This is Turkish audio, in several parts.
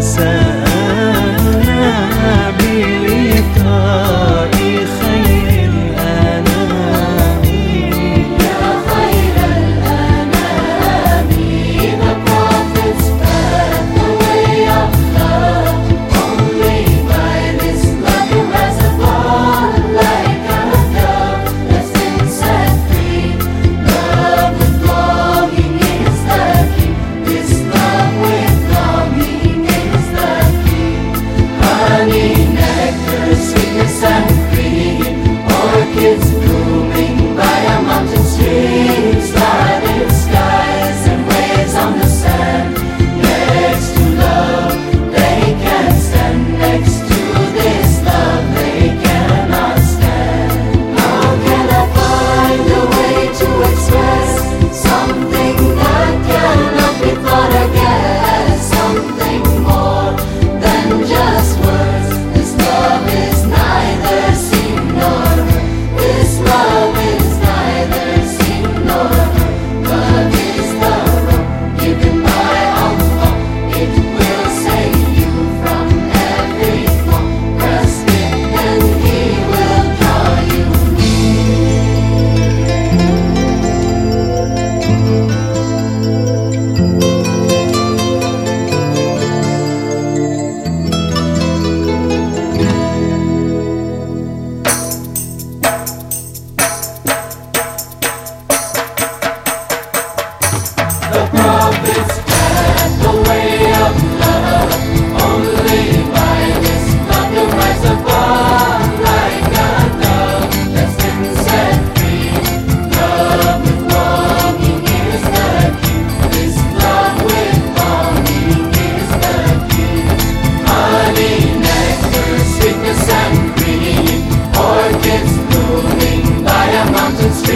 said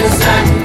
aynı sen